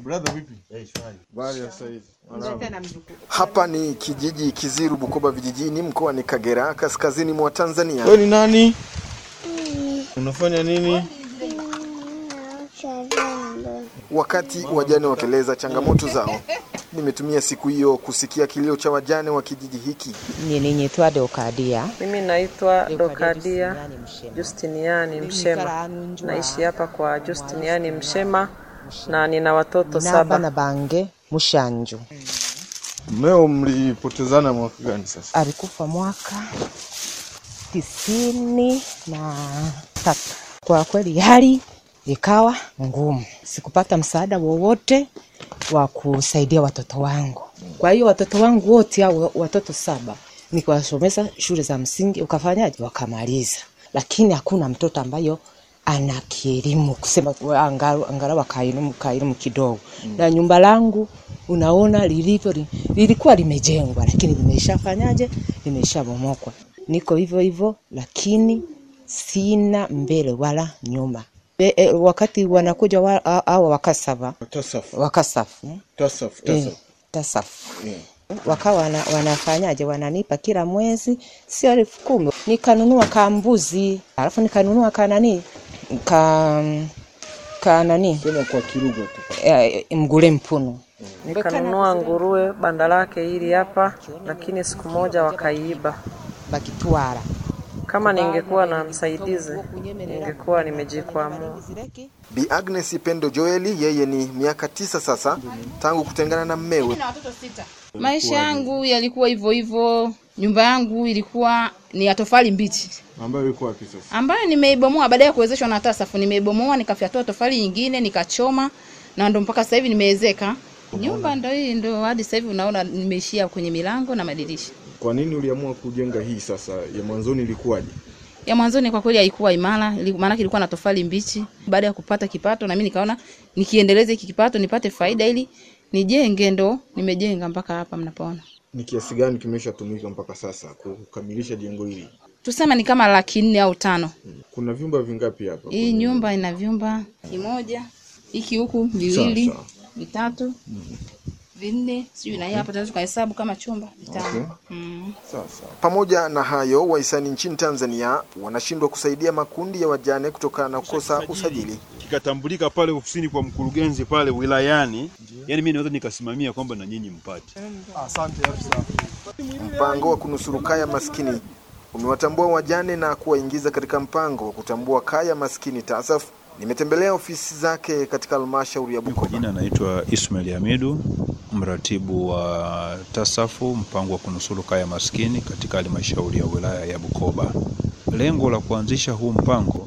Brother vipi? Bali ya sasa. Hapa ni kijiji Kiziru, Bukoba vijijini, mkoani Kagera, kaskazini mwa Tanzania. Wewe ni nani? Unafanya nini? Wakati wajane wakieleza changamoto zao, nimetumia siku hiyo kusikia kilio cha wajane wa kijiji hiki. Ninaitwa Dokadia. Mimi naitwa Dokadia Justiniani Mshema, naishi hapa kwa Justiniani Mshema na nina watoto saba. bange mushanju. Mmeo mlipotezana mwaka gani sasa? Alikufa mwaka tisini na tatu. Kwa kweli hali ikawa ngumu, sikupata msaada wowote wa kusaidia watoto wangu. Kwa hiyo watoto wangu wote hao watoto saba nikawasomesa shule za msingi, ukafanyaje? Wakamaliza, lakini hakuna mtoto ambayo ana kielimu kusema angalau angalau akaelimu kaelimu kidogo. Mm. na nyumba langu unaona lilivyo li- lilikuwa limejengwa lakini limeshafanyaje? Limeshabomokwa. Niko hivyo hivyo lakini sina mbele wala nyuma. E, e, wakati wanakuja wa, hawa wakasava. Tasaf. wakasafu Tasaf, eh, tasaf. tasafu. Yeah. wakawa wana, wanafanyaje? Wananipa kila mwezi sio elfu kumi. Nikanunua kambuzi alafu nikanunua kanani ka ka nani Sema kwa kirugo tu. mgule mpuno Nikanunua nguruwe banda lake hili hapa, lakini siku moja wakaiiba. bakitwara Kama ningekuwa na msaidizi, ningekuwa nimejikwamua. Bi Agnes Pendo Joeli, yeye ni miaka tisa sasa tangu kutengana na mmewe. Maisha yangu yalikuwa hivyo hivyo. Nyumba yangu ilikuwa ni ya tofali mbichi Ambayo ilikuwa wapi sasa? ambayo nimeibomoa baada ya kuwezeshwa na TASAFU. Nimeibomoa nikafyatua tofali nyingine nikachoma, na ndo mpaka sasa hivi nimeezeka. Nyumba ndo hii ndo hadi sasa hivi unaona nimeishia kwenye milango na madirisha. Kwa nini uliamua kujenga hii sasa? Ya mwanzoni ilikuwaje? Ya mwanzoni kwa kweli haikuwa imara, maana ilikuwa na tofali mbichi. Baada ya kupata kipato, na mimi nikaona nikiendeleza hiki kipato nipate faida ili nijenge, ndo nimejenga mpaka hapa mnapoona. Ni kiasi gani kimeshatumika mpaka sasa kukamilisha jengo hili? Tuseme ni kama laki nne au tano. Kuna vyumba vingapi hapa? Hii nyumba ina vyumba kimoja, hiki huku viwili, Sawa, sawa. Vitatu, vinne, sijui na hii hapa tunaweza tukahesabu kama chumba vitano. Okay. Mm. Sawa sawa. Pamoja na hayo, wahisani nchini Tanzania wanashindwa kusaidia makundi ya wajane kutokana na kukosa usajili. kikatambulika pale ofisini kwa mkurugenzi pale wilayani, yani mimi naweza nikasimamia kwamba na nyinyi mpate. Asante. Mpango wa kunusuru kaya maskini umewatambua wajane na kuwaingiza katika mpango wa kutambua kaya maskini TASAF. Nimetembelea ofisi zake katika halmashauri ya Bukoba. Kwa jina anaitwa Ismail Hamidu, mratibu wa TASAFU mpango wa kunusuru kaya maskini katika halmashauri ya wilaya ya Bukoba. Lengo la kuanzisha huu mpango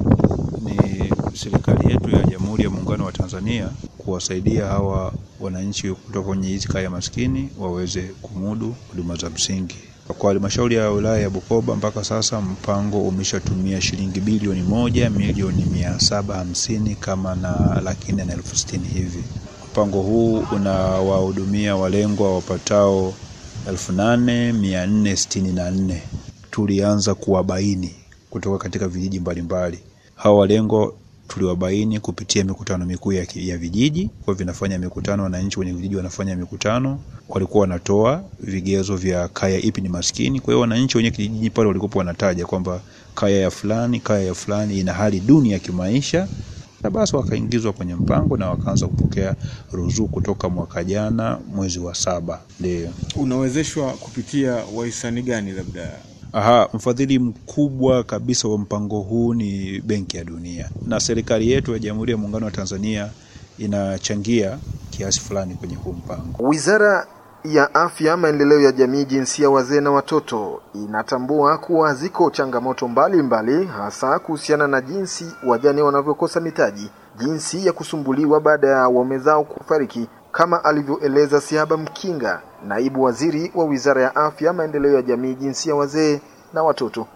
ni serikali yetu ya Jamhuri ya Muungano wa Tanzania kuwasaidia hawa wananchi kutoka kwenye hizi kaya maskini waweze kumudu huduma za msingi. Kwa halmashauri ya wilaya ya Bukoba mpaka sasa mpango umeshatumia shilingi bilioni moja milioni mia saba hamsini kama na laki nne na elfu sitini hivi. Mpango huu unawahudumia walengwa wapatao elfu nane mia nne sitini na nne. Tulianza kuwabaini kutoka katika vijiji mbalimbali. Hawa walengwa tuliwabaini kupitia mikutano mikuu ya, ya vijiji kwa vinafanya mikutano, wananchi wenye vijiji wanafanya mikutano, walikuwa wanatoa vigezo vya kaya ipi ni maskini. Kwa hiyo wananchi wenye kijiji pale walikuwa wanataja kwamba kaya ya fulani, kaya ya fulani ina hali duni ya kimaisha, na basi wakaingizwa kwenye mpango na wakaanza kupokea ruzuku kutoka mwaka jana mwezi wa saba. Ndio. Unawezeshwa kupitia wahisani gani labda? Aha, mfadhili mkubwa kabisa wa mpango huu ni Benki ya Dunia na serikali yetu ya Jamhuri ya Muungano wa Tanzania inachangia kiasi fulani kwenye huu mpango. Wizara ya Afya, Maendeleo ya Jamii, Jinsia, Wazee na Watoto inatambua kuwa ziko changamoto mbalimbali mbali, hasa kuhusiana na jinsi wajane wanavyokosa mitaji, jinsi ya kusumbuliwa baada ya waume zao kufariki, kama alivyoeleza Siaba Mkinga, naibu waziri wa Wizara ya Afya, Maendeleo ya Jamii, Jinsia, Wazee na Watoto.